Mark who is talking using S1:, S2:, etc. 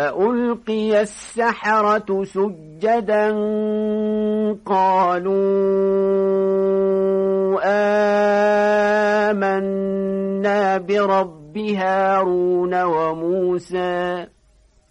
S1: فألقي السحرة سجدا قالوا آمنا برب هارون وموسى